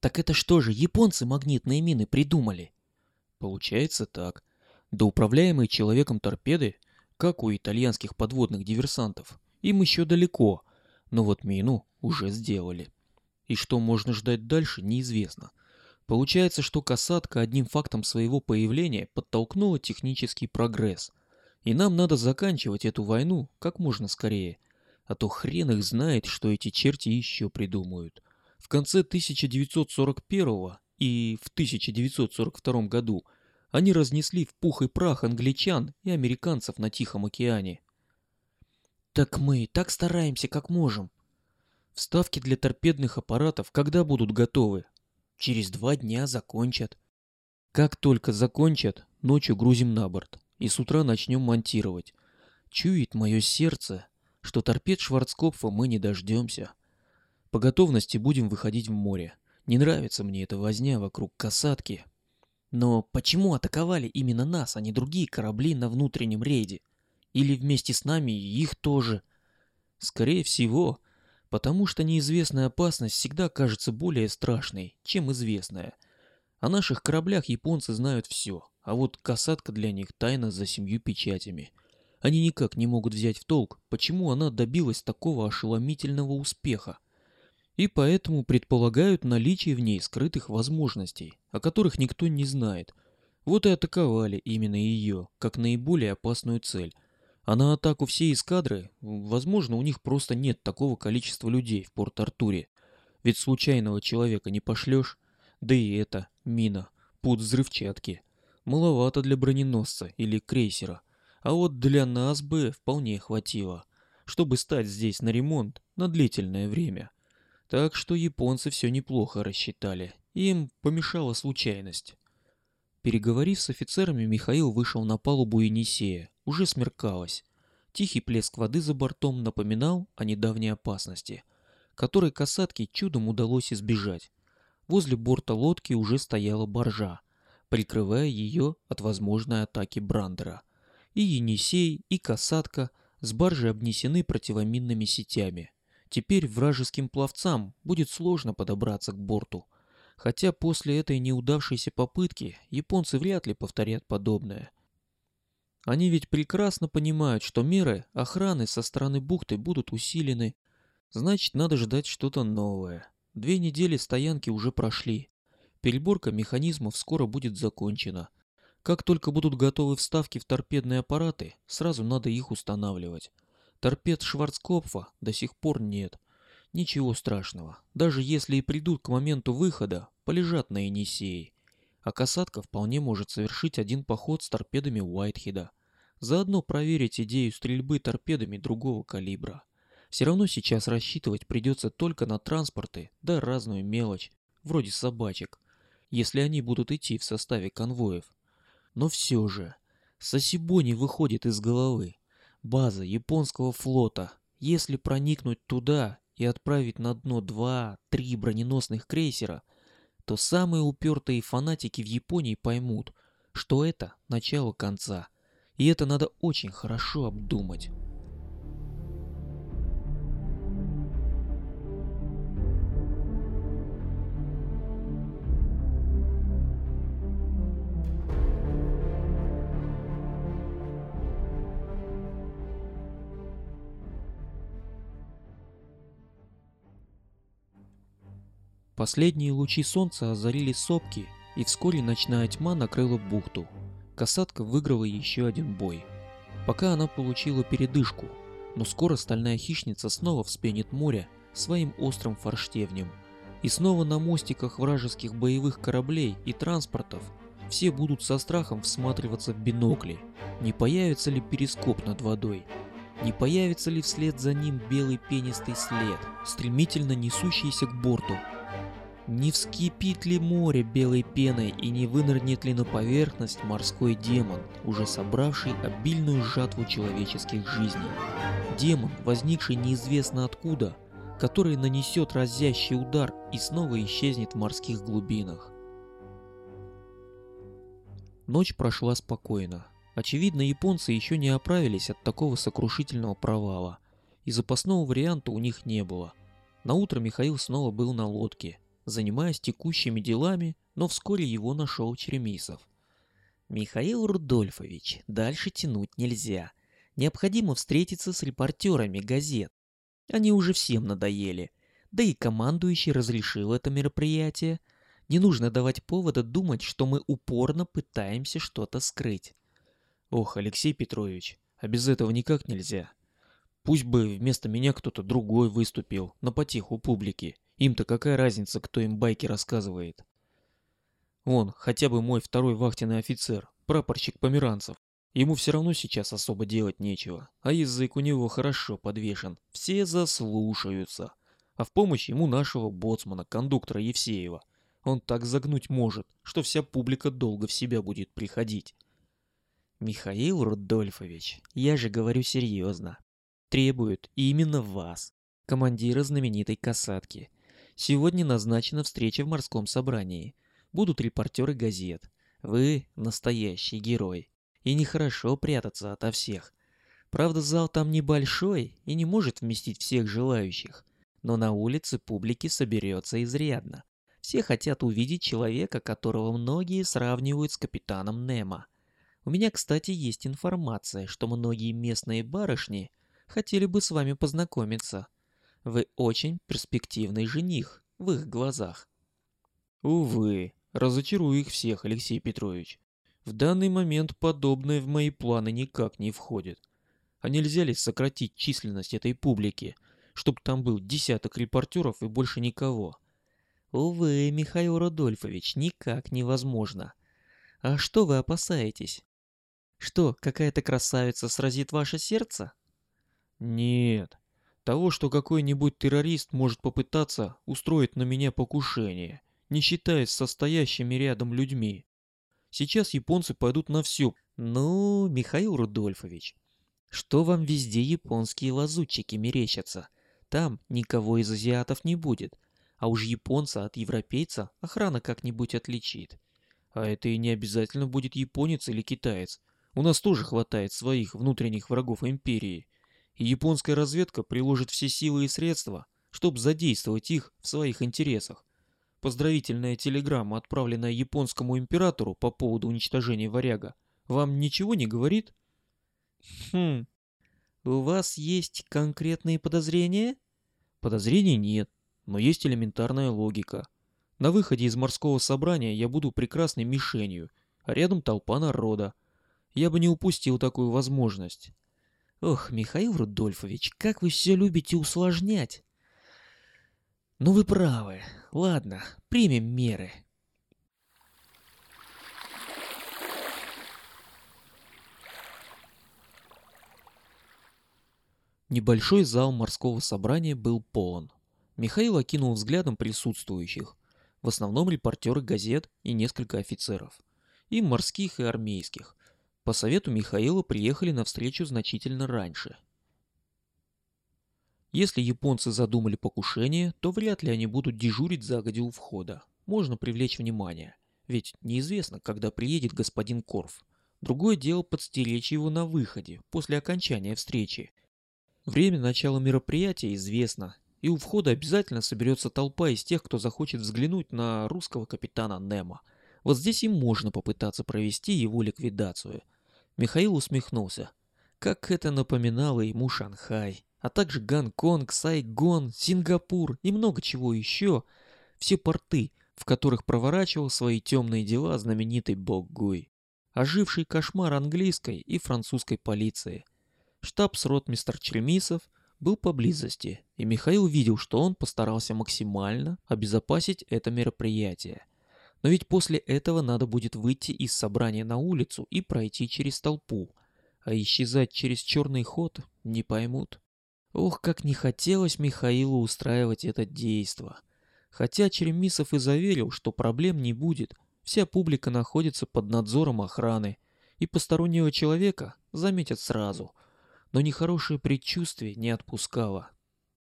Так это что же, японцы магнитные мины придумали? Получается так. До управляемой человеком торпеды, как у итальянских подводных диверсантов, им еще далеко, но вот мину уже сделали. И что можно ждать дальше, неизвестно. Получается, что касатка одним фактом своего появления подтолкнула технический прогресс. И нам надо заканчивать эту войну как можно скорее. А то хрен их знает, что эти черти еще придумают. В конце 1941 и в 1942 году они разнесли в пух и прах англичан и американцев на Тихом океане. Так мы так стараемся, как можем. Вставки для торпедных аппаратов когда будут готовы? Через два дня закончат. Как только закончат, ночью грузим на борт и с утра начнем монтировать. Чует мое сердце, что торпед Шварцкопфа мы не дождемся. По готовности будем выходить в море. Не нравится мне эта возня вокруг касатки. Но почему атаковали именно нас, а не другие корабли на внутреннем рейде? Или вместе с нами их тоже? Скорее всего, потому что неизвестная опасность всегда кажется более страшной, чем известная. О наших кораблях японцы знают все, а вот касатка для них тайна за семью печатями. Они никак не могут взять в толк, почему она добилась такого ошеломительного успеха и поэтому предполагают наличие в ней скрытых возможностей, о которых никто не знает. Вот и атаковали именно ее, как наиболее опасную цель. А на атаку всей эскадры, возможно, у них просто нет такого количества людей в Порт-Артуре. Ведь случайного человека не пошлешь. Да и это, мина, путь взрывчатки. Маловато для броненосца или крейсера. А вот для нас бы вполне хватило, чтобы стать здесь на ремонт на длительное время. Так что японцы все неплохо рассчитали. Им помешала случайность. Переговорив с офицерами, Михаил вышел на палубу Енисея. Уже смеркалось. Тихий плеск воды за бортом напоминал о недавней опасности, которой касатке чудом удалось избежать. Возле борта лодки уже стояла баржа, прикрывая ее от возможной атаки Брандера. И Енисей, и касатка с баржи обнесены противоминными сетями. Теперь вражеским пловцам будет сложно подобраться к борту. Хотя после этой неудавшейся попытки японцы вряд ли повторят подобное. Они ведь прекрасно понимают, что меры охраны со стороны бухты будут усилены. Значит, надо ждать что-то новое. Две недели стоянки уже прошли. Переборка механизмов скоро будет закончена. Как только будут готовы вставки в торпедные аппараты, сразу надо их устанавливать. Торпед Шварцкопфа до сих пор нет. Ничего страшного. Даже если и придут к моменту выхода, полежат на Енисее. А касатка вполне может совершить один поход с торпедами Уайтхеда. Заодно проверить идею стрельбы торпедами другого калибра. Все равно сейчас рассчитывать придется только на транспорты, да разную мелочь, вроде собачек, если они будут идти в составе конвоев. Но все же, Сосибо не выходит из головы база японского флота. Если проникнуть туда и отправить на дно два-три броненосных крейсера, то самые упертые фанатики в Японии поймут, что это начало конца. И это надо очень хорошо обдумать. Последние лучи солнца озарили сопки, и вскоре ночная тьма накрыла бухту. Касатка выиграла еще один бой. Пока она получила передышку, но скоро стальная хищница снова вспенит море своим острым форштевнем. И снова на мостиках вражеских боевых кораблей и транспортов все будут со страхом всматриваться в бинокли. Не появится ли перископ над водой? Не появится ли вслед за ним белый пенистый след, стремительно несущийся к борту, не вскипит ли море белой пеной и не вынырнет ли на поверхность морской демон, уже собравший обильную жатву человеческих жизней? Демон, возникший неизвестно откуда, который нанесет разящий удар и снова исчезнет в морских глубинах. Ночь прошла спокойно. Очевидно, японцы еще не оправились от такого сокрушительного провала, и запасного варианта у них не было. На утро Михаил снова был на лодке, занимаясь текущими делами, но вскоре его нашел Черемисов. «Михаил Рудольфович, дальше тянуть нельзя. Необходимо встретиться с репортерами газет. Они уже всем надоели. Да и командующий разрешил это мероприятие. Не нужно давать повода думать, что мы упорно пытаемся что-то скрыть. Ох, Алексей Петрович, а без этого никак нельзя. Пусть бы вместо меня кто-то другой выступил, на потеху публики. Им-то какая разница, кто им байки рассказывает. Вон, хотя бы мой второй вахтенный офицер, прапорщик Померанцев. Ему все равно сейчас особо делать нечего, а язык у него хорошо подвешен. Все заслушаются. А в помощь ему нашего боцмана, кондуктора Евсеева. Он так загнуть может, что вся публика долго в себя будет приходить. Михаил Рудольфович, я же говорю серьезно. Требуют именно вас, командира знаменитой касатки. Сегодня назначена встреча в морском собрании. Будут репортеры газет. Вы настоящий герой. И нехорошо прятаться ото всех. Правда, зал там небольшой и не может вместить всех желающих. Но на улице публики соберется изрядно. Все хотят увидеть человека, которого многие сравнивают с капитаном Немо. У меня, кстати, есть информация, что многие местные барышни хотели бы с вами познакомиться. Вы очень перспективный жених в их глазах. Увы, разочарую их всех, Алексей Петрович. В данный момент подобное в мои планы никак не входит. А нельзя ли сократить численность этой публики, чтобы там был десяток репортеров и больше никого? Увы, Михаил Рудольфович, никак невозможно. А что вы опасаетесь? Что, какая-то красавица сразит ваше сердце? Нет. Того, что какой-нибудь террорист может попытаться устроить на меня покушение, не считаясь состоящими рядом людьми. Сейчас японцы пойдут на все. Ну, Михаил Рудольфович, что вам везде японские лазутчики мерещатся? Там никого из азиатов не будет а уж японца от европейца охрана как-нибудь отличит. А это и не обязательно будет японец или китаец. У нас тоже хватает своих внутренних врагов империи. И японская разведка приложит все силы и средства, чтобы задействовать их в своих интересах. Поздравительная телеграмма, отправленная японскому императору по поводу уничтожения варяга, вам ничего не говорит? Хм. У вас есть конкретные подозрения? Подозрений нет но есть элементарная логика. На выходе из морского собрания я буду прекрасной мишенью, а рядом толпа народа. Я бы не упустил такую возможность. Ох, Михаил Рудольфович, как вы все любите усложнять. Ну вы правы. Ладно, примем меры. Небольшой зал морского собрания был полон. Михаил окинул взглядом присутствующих. В основном репортеры газет и несколько офицеров. И морских, и армейских. По совету Михаила приехали на встречу значительно раньше. Если японцы задумали покушение, то вряд ли они будут дежурить загодя у входа. Можно привлечь внимание. Ведь неизвестно, когда приедет господин Корф. Другое дело подстеречь его на выходе, после окончания встречи. Время начала мероприятия известно, и у входа обязательно соберется толпа из тех, кто захочет взглянуть на русского капитана Немо. Вот здесь и можно попытаться провести его ликвидацию. Михаил усмехнулся. Как это напоминало ему Шанхай, а также Гонконг, Сайгон, Сингапур и много чего еще. Все порты, в которых проворачивал свои темные дела знаменитый бог Гуй. Оживший кошмар английской и французской полиции. Штабс-ротмистр Черемисов – был поблизости, и Михаил видел, что он постарался максимально обезопасить это мероприятие. Но ведь после этого надо будет выйти из собрания на улицу и пройти через толпу, а исчезать через черный ход не поймут. Ох, как не хотелось Михаилу устраивать это действо. Хотя Черемисов и заверил, что проблем не будет, вся публика находится под надзором охраны, и постороннего человека заметят сразу – но нехорошее предчувствие не отпускало.